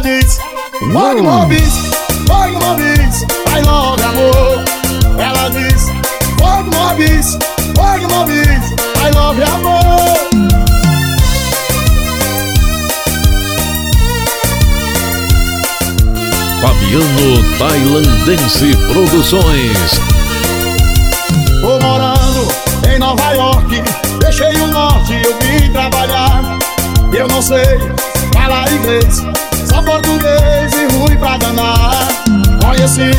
Ela diz, Fog Mobis, Fog Mobis, vai logo amor. Ela diz, Fog Mobis, Fog Mobis, vai logo amor. Fabiano Tailandense Produções. Tô morando em Nova York, deixei o norte, eu vim trabalhar. Eu não sei falar inglês, só português e ruim pra danar. Conheci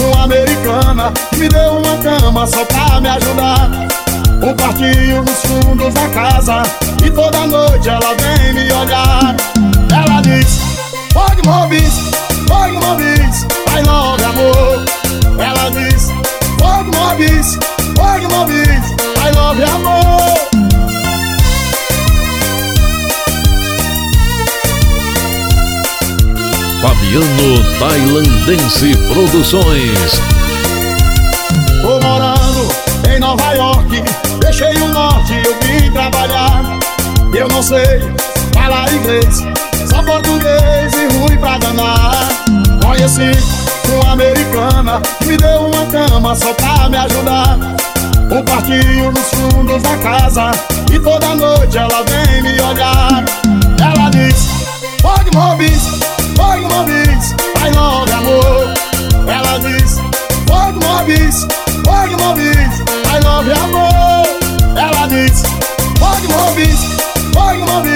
uma americana me deu uma cama só pra me ajudar. Um quartinho nos fundos da casa e toda noite ela vem me olhar. Ela diz: Fog Mobis, Fog Mobis, vai logo amor. Ela diz: Fog Mobis, Fog Mobis, vai logo amor. Fabiano Tailandense Produções. Tô morando em Nova York, deixei o norte, eu vim trabalhar. Eu não sei falar inglês, só português e ruim pra danar. Conheci uma americana que me deu uma cama só pra me ajudar. Um quartinho nos fundos da casa e toda noite ela vem me olhar. Ela diz: Fog Mobis, diz, vai logo amor. Ela diz, fogo no bis, fogo no bis Vai logo amor. Ela diz, fogo no bis, fogo no bis